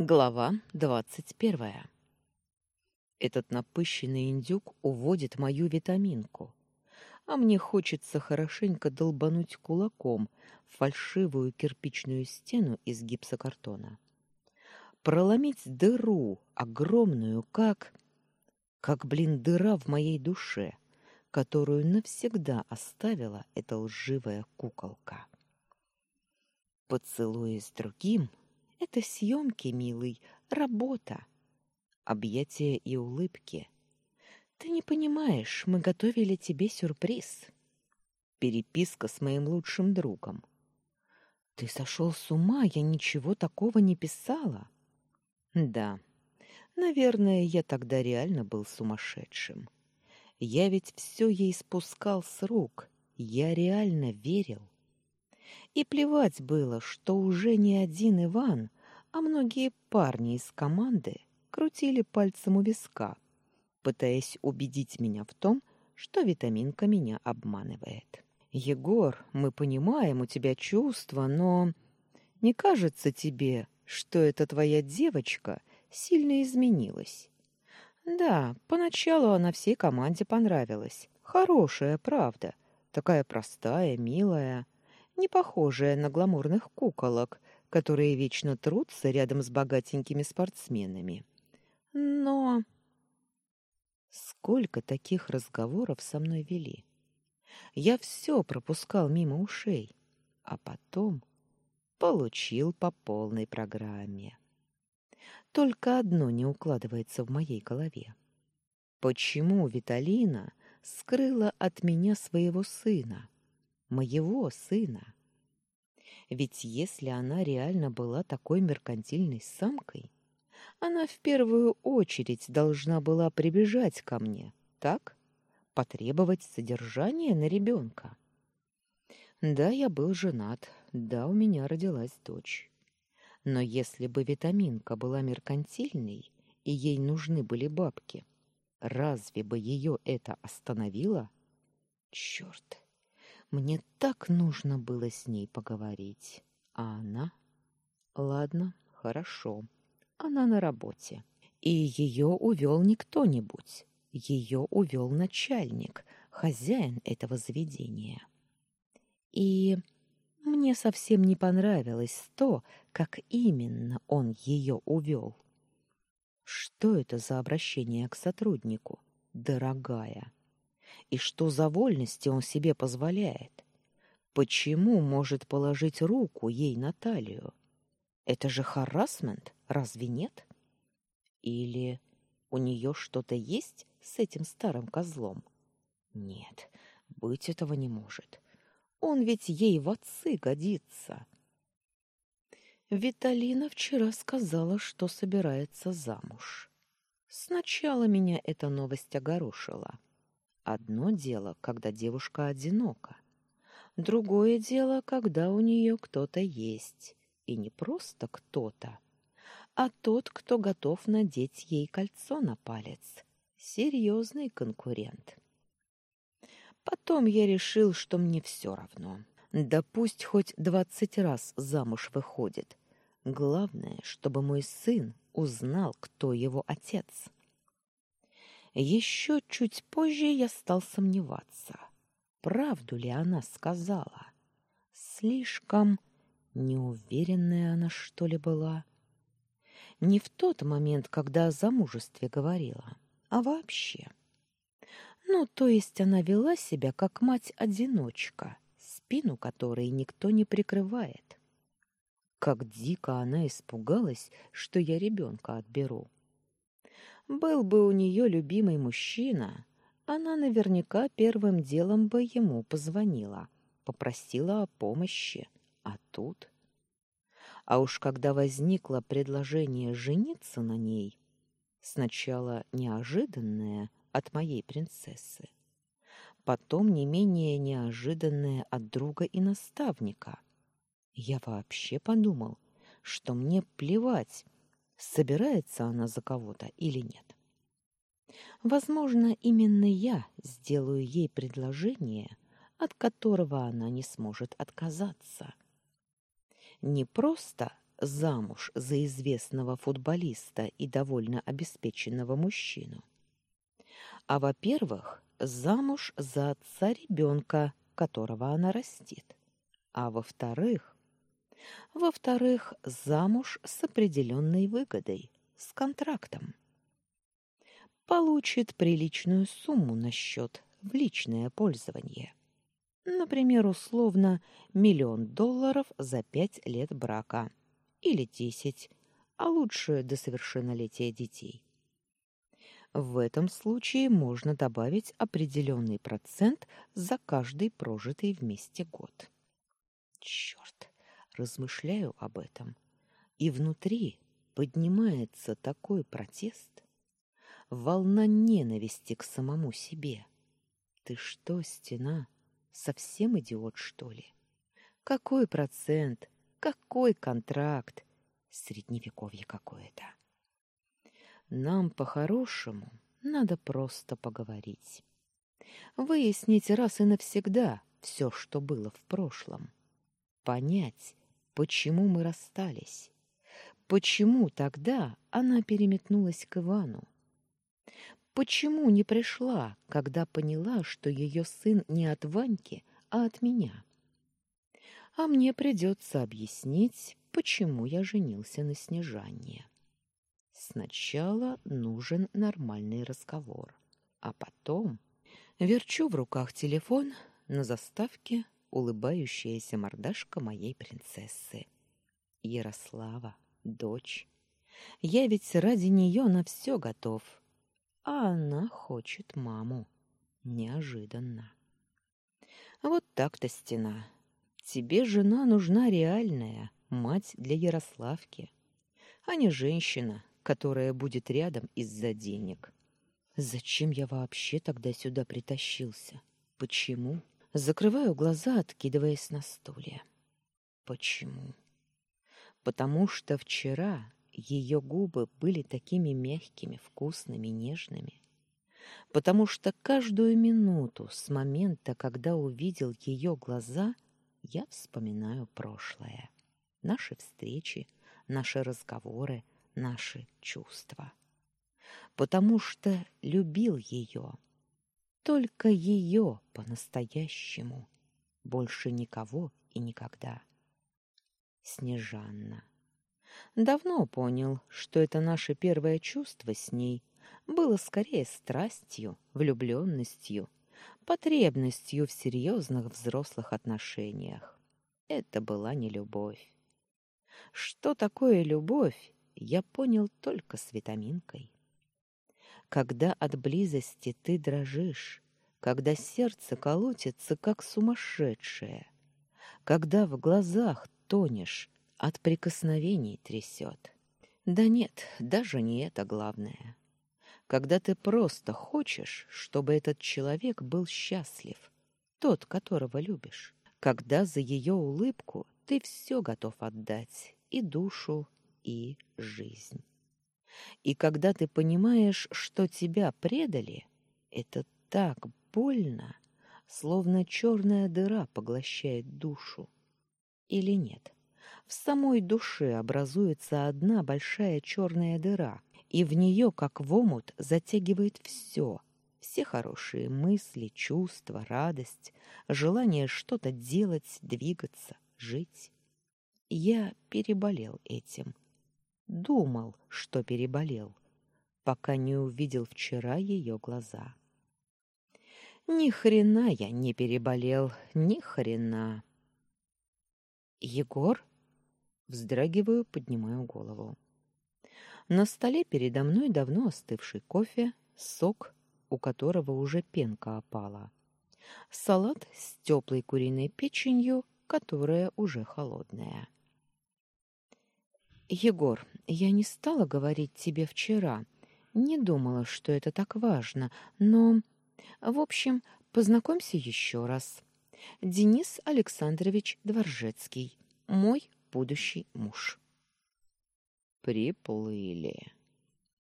Глава двадцать первая. Этот напыщенный индюк уводит мою витаминку, а мне хочется хорошенько долбануть кулаком в фальшивую кирпичную стену из гипсокартона. Проломить дыру, огромную, как... Как, блин, дыра в моей душе, которую навсегда оставила эта лживая куколка. Поцелуя с другим — это съемки, милый, работа. Объятия и улыбки. Ты не понимаешь, мы готовили тебе сюрприз. Переписка с моим лучшим другом. Ты сошел с ума, я ничего такого не писала. Да. Наверное, я тогда реально был сумасшедшим. Я ведь все ей спускал с рук. Я реально верил. И плевать было, что уже не один Иван, а многие парни из команды крутили пальцем у виска, пытаясь убедить меня в том, что витаминка меня обманывает. Егор, мы понимаем, у тебя чувства, но не кажется тебе, что эта твоя девочка сильно изменилась? Да, поначалу она всей команде понравилась. Хорошая, правда. Такая простая, милая не похожая на гламурных куколок, которые вечно трутся рядом с богатенькими спортсменами. Но сколько таких разговоров со мной вели. Я все пропускал мимо ушей, а потом получил по полной программе. Только одно не укладывается в моей голове. Почему Виталина скрыла от меня своего сына? моего сына. Ведь если она реально была такой меркантильной самкой, она в первую очередь должна была прибежать ко мне, так? Потребовать содержания на ребенка. Да, я был женат, да, у меня родилась дочь. Но если бы витаминка была меркантильной, и ей нужны были бабки, разве бы ее это остановило? Черт! Мне так нужно было с ней поговорить. А она? Ладно, хорошо. Она на работе. И ее увел не кто-нибудь. Ее увел начальник, хозяин этого заведения. И мне совсем не понравилось то, как именно он ее увел. Что это за обращение к сотруднику, дорогая? И что за вольности он себе позволяет? Почему может положить руку ей на талию? Это же харасмент, разве нет? Или у нее что-то есть с этим старым козлом? Нет, быть этого не может. Он ведь ей в отцы годится. Виталина вчера сказала, что собирается замуж. Сначала меня эта новость огорошила. Одно дело, когда девушка одинока. Другое дело, когда у нее кто-то есть. И не просто кто-то, а тот, кто готов надеть ей кольцо на палец. Серьезный конкурент. Потом я решил, что мне все равно. Да пусть хоть двадцать раз замуж выходит. Главное, чтобы мой сын узнал, кто его отец. Еще чуть позже я стал сомневаться, правду ли она сказала. Слишком неуверенная она, что ли, была. Не в тот момент, когда о замужестве говорила, а вообще. Ну, то есть она вела себя как мать-одиночка, спину которой никто не прикрывает. Как дико она испугалась, что я ребенка отберу. Был бы у нее любимый мужчина, она наверняка первым делом бы ему позвонила, попросила о помощи. А тут... А уж когда возникло предложение жениться на ней, сначала неожиданное от моей принцессы, потом не менее неожиданное от друга и наставника, я вообще подумал, что мне плевать, собирается она за кого-то или нет. Возможно, именно я сделаю ей предложение, от которого она не сможет отказаться. Не просто замуж за известного футболиста и довольно обеспеченного мужчину. А во-первых, замуж за отца ребенка, которого она растит. А во-вторых, во-вторых, замуж с определенной выгодой, с контрактом. Получит приличную сумму на счет в личное пользование. Например, условно миллион долларов за пять лет брака или десять, а лучше до совершеннолетия детей. В этом случае можно добавить определенный процент за каждый прожитый вместе год. Черт, размышляю об этом, и внутри поднимается такой протест, волна ненависти к самому себе. Ты что, стена, совсем идиот, что ли? Какой процент? Какой контракт? Средневековье какое-то. Нам по-хорошему надо просто поговорить. Выяснить раз и навсегда все, что было в прошлом. Понять, почему мы расстались. Почему тогда она переметнулась к Ивану? Почему не пришла, когда поняла, что ее сын не от Ваньки, а от меня? А мне придется объяснить, почему я женился на Снежанне. Сначала нужен нормальный разговор, а потом верчу в руках телефон на заставке улыбающаяся мордашка моей принцессы. Ярослава, дочь. Я ведь ради нее на все готов. А она хочет маму. Неожиданно. Вот так-то стена. Тебе жена нужна реальная, мать для Ярославки, а не женщина, которая будет рядом из-за денег. Зачем я вообще тогда сюда притащился? Почему? Закрываю глаза, откидываясь на стуле. Почему? Потому что вчера ее губы были такими мягкими, вкусными, нежными. Потому что каждую минуту с момента, когда увидел ее глаза, я вспоминаю прошлое. Наши встречи, наши разговоры, наши чувства. Потому что любил ее, только ее по-настоящему, больше никого и никогда. Снежанна. Давно понял, что это наше первое чувство с ней было скорее страстью, влюбленностью, потребностью в серьезных взрослых отношениях. Это была не любовь. Что такое любовь, я понял только с витаминкой. Когда от близости ты дрожишь, когда сердце колотится, как сумасшедшее, когда в глазах тонешь, от прикосновений трясет. Да нет, даже не это главное. Когда ты просто хочешь, чтобы этот человек был счастлив, тот, которого любишь, когда за ее улыбку ты все готов отдать, и душу, и жизнь. И когда ты понимаешь, что тебя предали, это так больно, словно черная дыра поглощает душу. Или нет? В самой душе образуется одна большая черная дыра, и в нее, как в омут, затягивает все. Все хорошие мысли, чувства, радость, желание что-то делать, двигаться, жить. Я переболел этим. Думал, что переболел, пока не увидел вчера ее глаза. Ни хрена я не переболел, ни хрена. Егор? Вздрагиваю, поднимаю голову. На столе передо мной давно остывший кофе, сок, у которого уже пенка опала. Салат с теплой куриной печенью, которая уже холодная. Егор, я не стала говорить тебе вчера. Не думала, что это так важно, но... В общем, познакомься еще раз. Денис Александрович Дворжецкий, мой будущий муж. Приплыли.